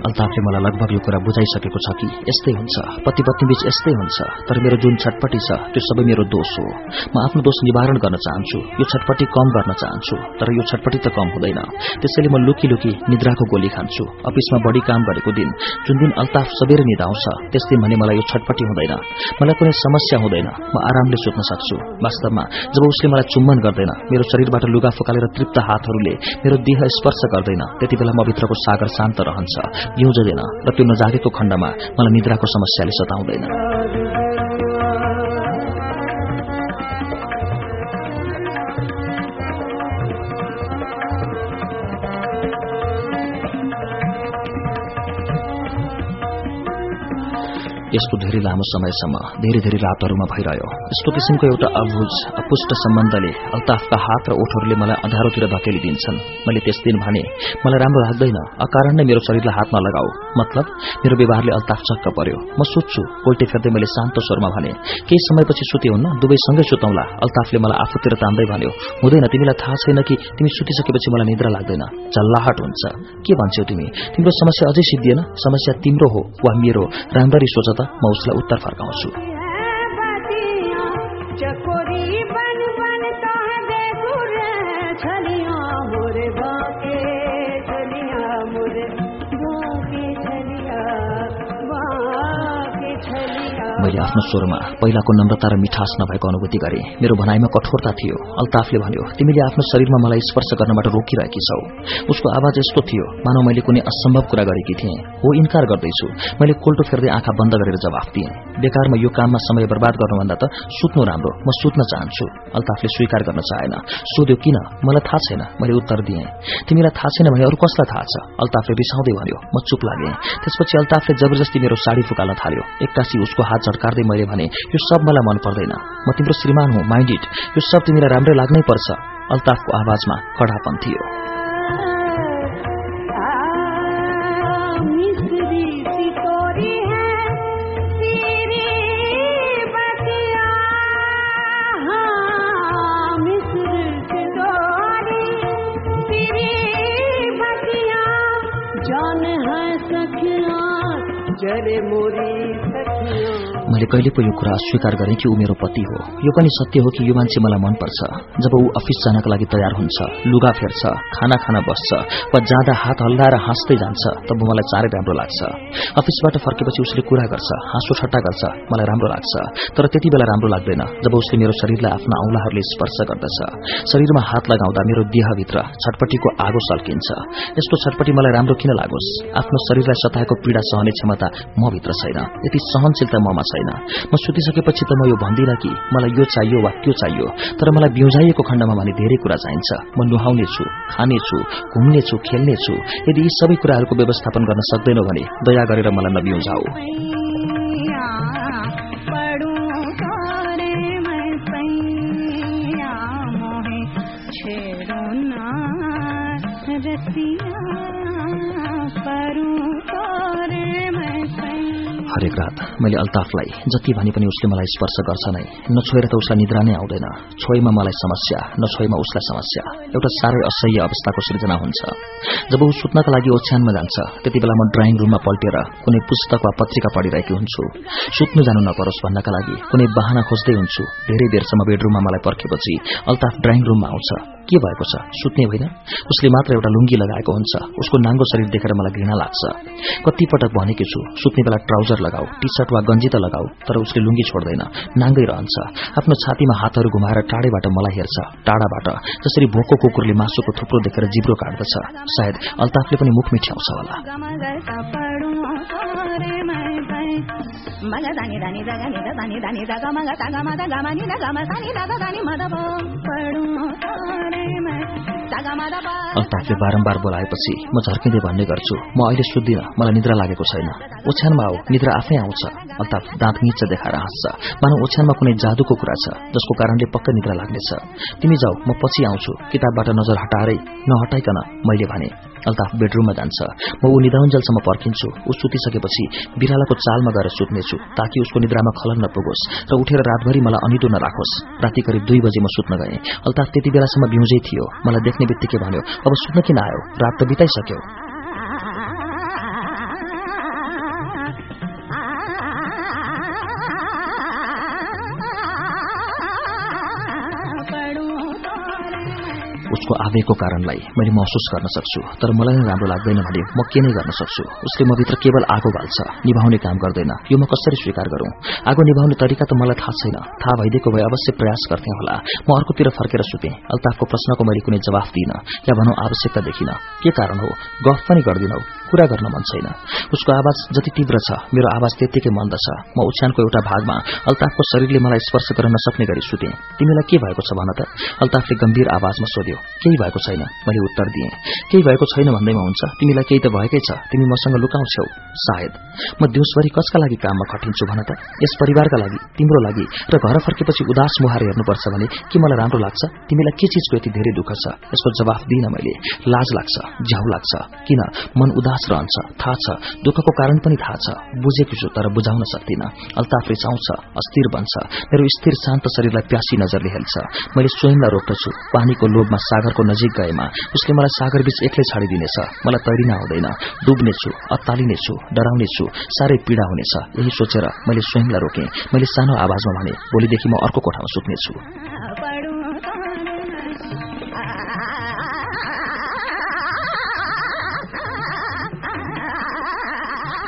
अल्ताफले मलाई लगभग यो कुरा बुझाइसकेको छ कि यस्तै हुन्छ। पति पत्नी बीच यस्तै हुन्छ। तर मेरो जुन छटपटी छ त्यो सबै मेरो दोष हो। म आफ्नो दोष निवारण गर्न चाहन्छु। यो छटपटी कम गर्न चाहन्छु। तर यो छटपटी त कम हुँदैन। त्यसैले म लुकी लुकी निद्राको गोली खान्छु। अफिसमा बढी काम गरेको दिन जुन दिन अल्ताफ सबेरै निदाउँछ त्यस दिन भने मलाई यो छटपटी हुँदैन। मलाई कुनै समस्या हुँदैन। म आरामले सुत्न सक्छु। वास्तवमा जब उसले मलाई चुम्बन गर्दैन मेरो शरीरबाट लुगा फुकालेर तृप्त हातहरूले मेरो देह स्पर्श गर्दैन त्यति बेला म भित्रको सागर शान्त रहन्छ। बिउजदैन र त्यो नजागेको खण्डमा मलाई निद्राको समस्याले सताउँदैन। यस्तो धेरै लामो समयसम्म धेरै धेरै रातहरूमा भइरह्यो। यस्तो किसिमको एउटा अभुज अपुष्ट सम्बन्धले अल्ताफका हात र ओठहरूले मलाई अँध्यारोतिर धकेलिदिन्छन् मैले त्यस दिन भने मलाई राम्रो लाग्दैन अकारण नै मेरो शरीरलाई हातमा लगाऊ। मतलब मेरो व्यवहारले अल्ताफ चक्क पर्यो। म सोध्छु कोल्टे फेर्दै मैले शान्त स्वरमा भने केही समयपछि सुते हुन्न दुवै सँगै सुतौँला अल्ताफले मलाई आफूतिर तान्दै भन्यो हुँदैन तिमीलाई थाहा छैन कि तिमी सुतिसकेपछि मलाई निद्रा लाग्दैन। चल्लाहट हुन्छ। के भन्छौ तिमी? तिम्रो समस्या अझै सिद्धिएन? समस्या तिम्रो हो वा मेरो? राम्ररी सोच त। म उसलाई उत्तर फर्काउँछु मैले आफ्नो स्वरमा पहिलाको नम्रता र मिठास नभएको अनुभूति गरे। मेरो भनाइमा कठोरता थियो। अल्ताफले भन्यो तिमीले आफ्नो शरीरमा मलाई स्पर्श गर्नबाट रोकिरहेकी छौ। उसको आवाज यस्तो थियो मानव मैले कुनै असम्भव कुरा गरेकी थिएँ। हो इन्कार गर्दैछु। मैले कोल्टो फेर्दै आँखा बन्द गरेर जवाफ दिएँ। बेकारमा यो काममा समय बर्बाद गर्नुभन्दा त सुत्नु राम्रो। म सुत्न चाहन्छु। अल्ताफले स्वीकार गर्न चाहेन। सोध्यो किन? मलाई थाहा छैन। मैले उत्तर दिएँ। तिमीलाई थाहा छैन भने अरू कसलाई थाहा छ? अल्ताफले रिसाउँदै भन्यो। म चुप लागेँ। त्यसपछि अल्ताफले जबरजस्ती मेरो साडी फुकाल्न थाल्यो। एक्कासी उसको हात झट्कार्दै मैले भने यो सब मलाई मन पर्दैन। म तिम्रो श्रीमान हुँ माइन्ड इट। यो सब तिमीलाई राम्रै लाग्नै पर्छ। अल्ताफको आवाजमा कडापन थियो। मैले कहिले पो यो कुरा अस्वीकार गरेँ कि ऊ मेरो पति हो। यो पनि सत्य हो कि यो मान्छे मलाई मनपर्छ। जब ऊ अफिस जानका लागि तयार हुन्छ लुगा फेर्छ खाना खाना बस्छ वा जाँदा हात हल्लाएर हाँस्दै जान्छ तब मलाई चाँडै राम्रो लाग्छ। अफिसबाट फर्केपछि उसले कुरा गर्छ हाँसो ठट्टा गर्छ मलाई राम्रो लाग्छ। तर त्यति बेला राम्रो लाग्दैन जब उसले मेरो शरीरलाई आफ्ना औंलाहरूले स्पर्श गर्दछ। शरीरमा हात लगाउँदा मेरो देहभित्र छटपट्टिको आगो सल्किन्छ। यस्तो छटपट्टि मलाई राम्रो किन लागोस्? आफ्नो शरीरलाई सताएको पीड़ा सहने क्षमता म भित्र छैन। यति सहनशीलता ममा छैन। म सुतिसकेपछि त म यो भन्दिनँ कि मलाई यो चाहियो वा त्यो चाहियो तर मलाई बिउजाइएको खण्डमा भने धेरै कुरा चाहिन्छ। म नुहाउनेछु खानेछु घुम्नेछु खेल्नेछु। यदि यी सबै कुराहरूको व्यवस्थापन गर्न सक्दैनौ भने दया गरेर मलाई नबिउजाऊ हरेक रात मैले अल्ताफलाई जति भने पनि उसले मलाई स्पर्श गर्छ नै नछोएर त उसलाई निद्रा नै आउँदैन। छोइमा मलाई समस्या नछोइमा उसलाई समस्या। एउटा साह्रै असह्य अवस्थाको सृजना हुन्छ। जब ऊ सुत्नका लागि ओछ्यानमा जान्छ त्यति बेला म ड्राइङ रूममा पल्टेर कुनै पुस्तक वा पत्रिका पढिरहेकी हुन्छु। सुत्नु जानु नपरोस् भन्नका लागि कुनै बाहना खोज्दै हुन्छु। धेरै बेरसम्म बेडरूममा मलाई पर्खेपछि अल्ताफ ड्राइङ रूममा आउँछ। के भएको छ? सुत्ने होइन। उसले मात्र एउटा लुङ्गी लगाएको हुन्छ। उसको नाङ्गो शरीर देखेर मलाई घृणा लाग्छ। कति पटक भनेकी छु सुत्ने बेला ट्राउजर लगाऊ टी सर्ट वा गन्जी त लगाऊ तर उसले लुङ्गी छोड्दैन नाङ्गै रहन्छ। आफ्नो छातीमा हातहरू घुमाएर टाढैबाट मलाई हेर्छ टाढाबाट जसरी भोको कुकुरले मासुको थुप्रो देखेर जिब्रो काट्दछ। सायद अल्ताफले पनि मुख मिठ्याउँछ होला। मद अल्ताफले बारम्बार बोलाएपछि म झर्किँदै भन्ने गर्छु। म अहिले सुत्दिन। मलाई निद्रा लागेको छैन। ओछ्यानमा आऊ। निद्रा आफै आउँछ। अल्ताफ दाँत निच्च देखाएर हाँस्छ। मानव ओछ्यानमा कुनै जादुको कुरा छ जसको कारणले पक्कै निद्रा लाग्नेछ। तिमी जाऊ। म पछि आउँछु। किताबबाट नजर हटाएरै नहटाइकन मैले भने अल्ताफ बेडरूममा जान्छ। म ऊ निदाउन्जेलसम्म पर्खिन्छु। ऊ सुतिसकेपछि बिरालाको चालमा गएर सुत्नेछु ताकि उसको निद्रामा खलन नपुगोस् र उठेर रातभरि मलाई अनिदो नराखोस्। राति करिब दुई बजे म सुत्न गएँ। अल्ताफ त्यति बेलासम्म बिउजै थियो। मलाई देख्ने बित्तिकै भन्यो अब सुत्न किन आयो? रात त बिताइसक्यो। उसको आवेगको कारणलाई मैले महसुस गर्न सक्छु तर मलाई नै राम्रो लाग्दैन भने म के नै गर्न सक्छु? उसले म भित्र केवल आगो बाल्छ निभाउने काम गर्दैन। यो म कसरी स्वीकार गरौं? आगो निभाउने तरिका त मलाई थाहा छैन। थाहा भइदिएको भए अवश्य प्रयास गर्थे होला। म अर्कोतिर फर्केर सुते। अल्ताफको प्रश्नको मैले कुनै जवाफ दिइन या भनौं आवश्यकता देखिन। के कारण हो? गफ पनि गर्दिनौ। कुरा गर्न मन छैन। उसको आवाज जति तीव्र छ मेरो आवाज त्यत्तिकै मन्द छ। म ओछ्यानको एउटा भागमा अल्ताफको शरीरले मलाई स्पर्श गर्न नसक्ने गरी सुते। तिमीलाई के भएको छ भन त? अल्ताफले गम्भीर आवाजमा सोध्यो। केही भएको छैन। मैले उत्तर दिएँ। केही भएको छैन भन्दैमा हुन्छ। तिमीलाई केही त भएकै छ। तिमी मसँग लुकाउँछौ सायद। म दिउँसभरि कसका लागि काममा खटिन्छु भन त? यस परिवारका लागि तिम्रो लागि र घर फर्केपछि उदास मुहार हेर्नुपर्छ भने के मलाई राम्रो लाग्छ? तिमीलाई के चिजको यति धेरै दुःख छ? यसको जवाफ दिइन मैले। लाज लाग्छ झ्याउ लाग्छ। किन? मन उदास रहन्छ थाहा छ। दुःखको कारण पनि थाहा छ। बुझेको छु तर बुझाउन सक्दिन। अल्ताफ रिसाउँछ अस्थिर बन्छ। मेरो स्थिर शान्त शरीरलाई प्यासी नजरले हेल्छ मैले स्वयंलाई रोक्दछु। पानीको लोभमा सागरको नजिक गएमा उसले मलाई सागरबीच एक्लै छाडिदिनेछ। मलाई तैरिन आउँदैन। डुब्नेछु अत्तालिनेछु डराउनेछु साह्रै पीड़ा हुनेछ। यही सोचेर मैले स्वयंलाई रोकेँ। मैले सानो आवाजमा भने भोलिदेखि म अर्को कोठामा सुत्नेछु।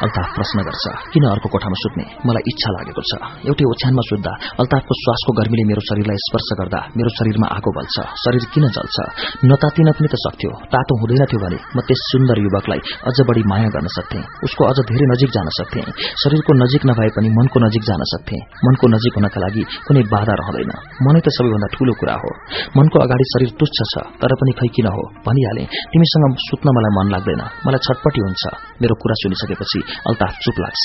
अल्ताफ प्रश्न गर्छ किन अर्को कोठामा सुत्ने? मलाई इच्छा लागेको छ। एउटै ओछ्यानमा सुत्दा अल्ताफको श्वासको गर्मीले मेरो शरीरलाई स्पर्श गर्दा मेरो शरीरमा आगो बल्छ। शरीर किन जल्छ? नतातिन पनि त सक्थ्यो। तातो हुँदैन थियो भने म त्यस सुन्दर युवकलाई अझ बढी माया गर्न सक्थेँ। उसको अझ धेरै नजिक जान सक्थेँ। शरीरको नजिक नभए पनि मनको नजिक जान सक्थेँ। मनको नजिक हुनका लागि कुनै बाधा रहँदैन। मनै त सबैभन्दा ठूलो कुरा हो। मनको अगाडि शरीर तुच्छ छ तर पनि खै किन हो? भनिहाले तिमीसँग सुत्न मलाई मन लाग्दैन। मलाई छटपटी हुन्छ। मेरो कुरा सुनिसकेपछि अल्ताफ चुप लाग्छ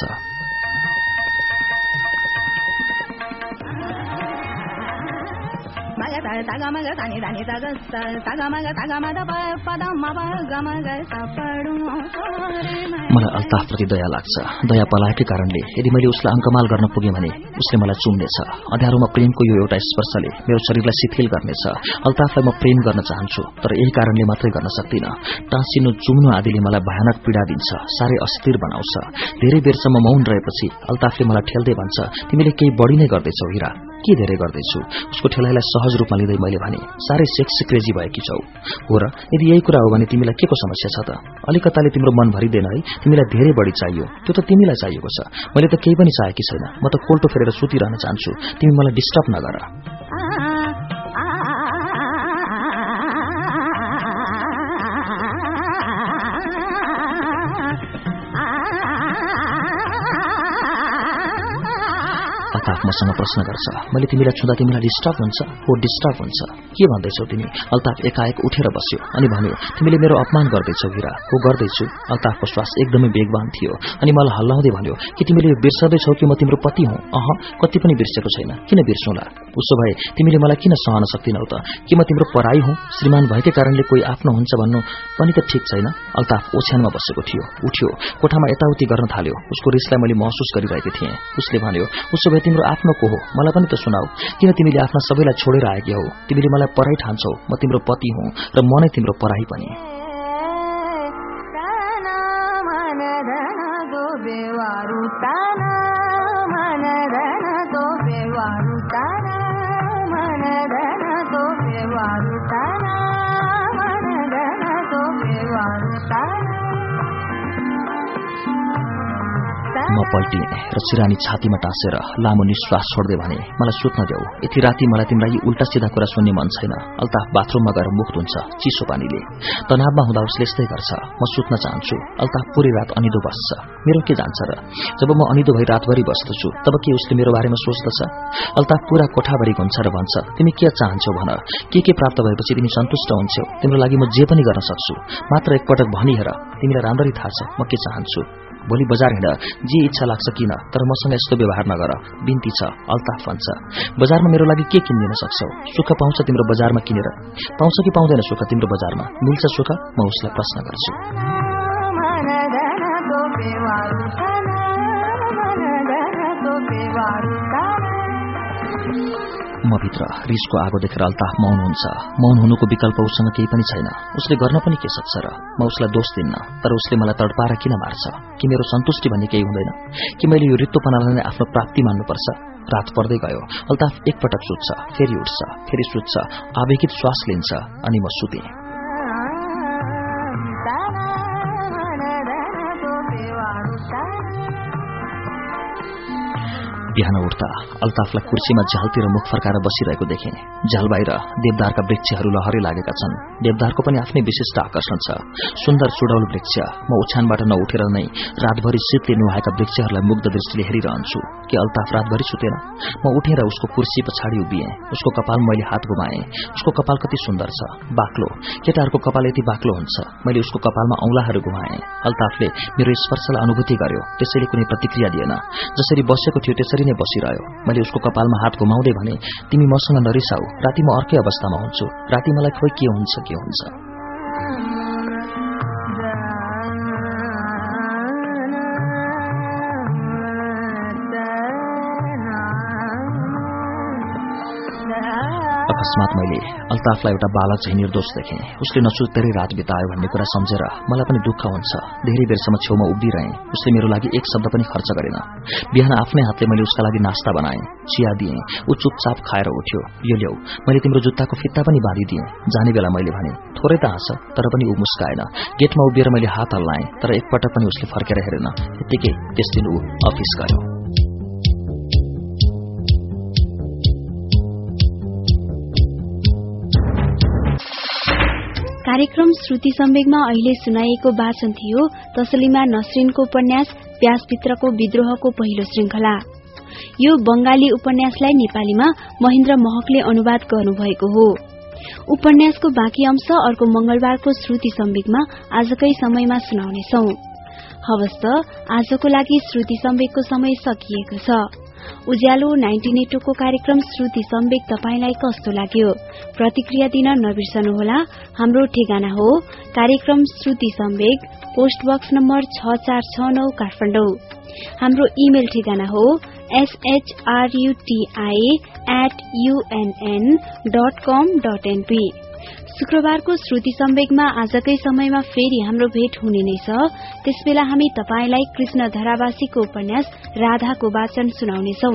मलाई अल्ताफप्रति दया लाग्छ। दया पलाएकै कारणले यदि मैले उसलाई अङ्कमाल गर्न पुगेँ भने उसले मलाई चुम्नेछ। अँध्यारोमा प्रेमको यो एउटा स्पर्शले मेरो शरीरलाई शिथिल गर्नेछ। अल्ताफलाई म प्रेम गर्न चाहन्छु तर यही कारणले मात्रै गर्न सक्दिन। टाँसिनु चुम्नु आदिले मलाई भयानक पीड़ा दिन्छ साह्रै अस्थिर बनाउँछ। धेरै बेरसम्म मौन रहेपछि अल्ताफले मलाई ठेल्दै भन्छ तिमीले केही बढी नै गर्दैछौ हिरा। के धेरै गर्दैछु? उसको ठेलाइलाई सहज रूपमा लिँदै मैले भने साह्रै सेक्स क्रेजी भएकी छौ। हो र यदि यही कुरा हो भने तिमीलाई के को समस्या छ त? अलिकताले तिम्रो मन भरिँदैन है। तिमीलाई धेरै बढी चाहियो। त्यो त तिमीलाई चाहिएको छ। मैले त केही पनि चाहेकी छैन। म त कोल्टो फेरेर सुतिरहन चाहन्छु। तिमी मलाई डिस्टर्ब नगर। अल्ताफ मसँग प्रश्न गर्छ। मैले तिमीलाई छुँदा तिमीलाई डिस्टर्ब हुन्छ हो डिस्टर्ब हुन्छ। के भन्दैछौ तिमी? अल्ताफ एकाएक उठेर बस्यो अनि भन्यो तिमीले मेरो अपमान गर्दैछौ हिरा हो गर्दैछु। अल्ताफको श्वास एकदमै वेगवान थियो अनि मलाई हल्लाउँदै भन्यो कि तिमीले बिर्सदैछौ कि म तिम्रो पति हुँ? अह कति पनि बिर्सेको छैन। किन बिर्सौँला? उसो भए तिमीले मलाई किन सहन सक्दिनौ त? कि म तिम्रो पराई हुँ? श्रीमान भएकै कारणले कोही आफ्नो हुन्छ भन्नु पनि त ठिक छैन? अल्ताफ ओछ्यानमा बसेको थियो उठ्यो कोठामा यताउति गर्न थाल्यो। उसको रिसलाई मैले महसुस गरिरहेको थिएँ। उसले भन्यो उसो भए तिम्रो आफ्नो को हो? मलाई पनि त सुनाऊ। किन तिमीले आफ्ना सबैलाई छोडेर आएकी हौ? तिमीले मलाई पराई ठान्छौ। म तिम्रो पति हुँ र म नै तिम्रो पराई पनि। म पल्टिएँ र सिरानी छातीमा टाँसेर लामो निश्वास छोड्दै भने मलाई सुत्न देऊ यति राति मलाई तिमीलाई यी उल्टा सिधा कुरा सुन्ने मन छैन। अल्ताफ बाथरूममा गएर मुख धुन्छ चिसो पानीले। तनावमा हुँदा उसले यस्तै गर्छ म सुत्न चाहन्छु। अल्ताफ पुरै रात अनिदो बस्छ। मेरो के जान्छ र? जब म अनिदो भई रातभरि बस्दछु तब के उसले मेरो बारेमा सोच्दछ? अल्ताफ पूरा कोठाभरि घुन्छ र भन्छ तिमी के चाहन्छौ भन? के के प्राप्त भएपछि तिमी सन्तुष्ट हुन्छौ? तिम्रो लागि म जे पनि गर्न सक्छु। मात्र एकपटक भनिहेर तिमीलाई राम्ररी थाहा छ म के चाहन्छु? भोलि बजार हिँड। जे इच्छा लाग्छ किन तर मसँग यस्तो व्यवहार नगर। बिन्ती छ अल्ताफ भन्छ। बजारमा मेरो लागि के किनिदिन सक्छौ? सुख पाउँछ तिम्रो बजारमा किनेर। पाउँछ कि पाउँदैन सुख तिम्रो बजारमा? मिल्छ सुख? म उसलाई प्रश्न गर्छु। म भित्र रिसको आगो देखेर अल्ताफ मौन हुन्छ। मौन हुनुको विकल्प उसँग केही पनि छैन। उसले गर्न पनि के सक्छ र? म उसलाई दोष दिन्न तर उसले मलाई तडपाएर किन मार्छ? कि मेरो सन्तुष्टि भन्ने केही हुँदैन? कि मैले यो रित्तोपनालाई नै आफ्नो प्राप्ति मान्नुपर्छ? रात पर्दै गयो। अल्ताफ एकपटक सुत्छ फेरि उठ्छ फेरि सुत्छ आवेगित श्वास लिन्छ अनि म सुतेँ। बिहान उठ्दा अल्ताफलाई कुर्सीमा झ्यालतिर मुख फर्काएर बसिरहेको देखे झ्याल बाहिर देवदारका वृक्षहरू लहरै लागेका छन्। देवदारको पनि आफ्नै विशिष्ट आकर्षण छ। सुन्दर सुडौल वृक्ष। म ओछ्यानबाट नउठेर नै रातभरि शीतले नुहाएका वृक्षहरूलाई मुग्ध दृष्टिले हेरिरहन्छु। कि अल्ताफ रातभरि सुतेन? म उठेर उसको कुर्सी पछाडि उभिएँ। उसको कपाल मैले हात घुमाएँ। उसको कपाल कति सुन्दर छ। बाक्लो। केटाहरूको कपाल यति बाक्लो हुन्छ? मैले उसको कपालमा औंलाहरू घुमाएँ। अल्ताफले मेरो स्पर्शलाई अनुभूति गर्यो। त्यसैले कुनै प्रतिक्रिया दिएन। जसरी बसेको थियो त्यसरी नै बसिरह्यो। मैले उसको कपालमा हात घुमाउँदै भने तिमी मसँग नरिसाऊ राति म अर्कै अवस्थामा हुन्छु। राति मलाई खोइ के हुन्छ के हुन्छ? अकस्मात मैले अल्ताफलाई एउटा बालक चाहिँ निर्दोष देखेँ। उसले नसुतेरै रात बितायो भन्ने कुरा सम्झेर मलाई पनि दुःख हुन्छ। धेरै बेरसम्म छेउमा उभिरहेँ। उसले मेरो लागि एक शब्द पनि खर्च गरेन। बिहान आफ्नै हातले मैले उसका लागि नास्ता बनाएँ चिया दिएँ ऊ चुपचाप खाएर उठ्यो। यो ल्याउ मैले तिम्रो जुत्ताको फित्ता पनि बाँधिदिएँ जाने बेला मैले भने। थोरै त हाँस तर पनि ऊ मुस्काएन। गेटमा उभिएर मैले हात हल्लाएँ तर एकपटक पनि उसले फर्केर हेरेन। यत्तिकै त्यस दिन ऊ अफिस गयो। कार्यक्रम श्रुति सम्वेगमा अहिले सुनाइएको वाचन थियो तसलीमा नसरिनको उपन्यास प्यासभित्रको विद्रोहको पहिलो श्रृंखला यो बंगाली उपन्यासलाई नेपालीमा महेन्द्र महकले अनुवाद गर्नुभएको हो। उपन्यासको बाँकी अंश अर्को मंगलबारको श्रुति सम्वेगमा आजकै समयमा सुनाउनेछौ। आजको लागि श्रुति सम्वेकको समय सकिएको छ। उज्यालो नाइन्टी नेटोको कार्यक्रम श्रुति सम्वेक तपाईंलाई कस्तो लाग्यो? प्रतिक्रिया दिन नबिर्सनुहोला। हाम्रो ठेगाना हो। कार्यक्रम Shruti Sambeg post box number छ चार छ नौ काठमाडौँ। हाम्रो इमेल ठेगाना हो। SHRUTI at UNN dot com dot NP शुक्रबारको श्रुति सम्वेगमा आजकै समयमा फेरि हाम्रो भेट हुने नै छ। त्यसबेला हामी तपाईंलाई कृष्ण धरावासीको उपन्यास राधाको वाचन सुनाउनेछौ।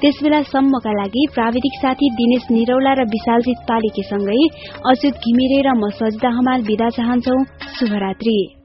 त्यसबेला सम्मका लागि प्राविधिक साथी दिनेश निरौला र विशालजित पालिकेसँगै अच्युत घिमिरे र म सजिता हमाल विदा चाहन्छौ। शुभरात्री।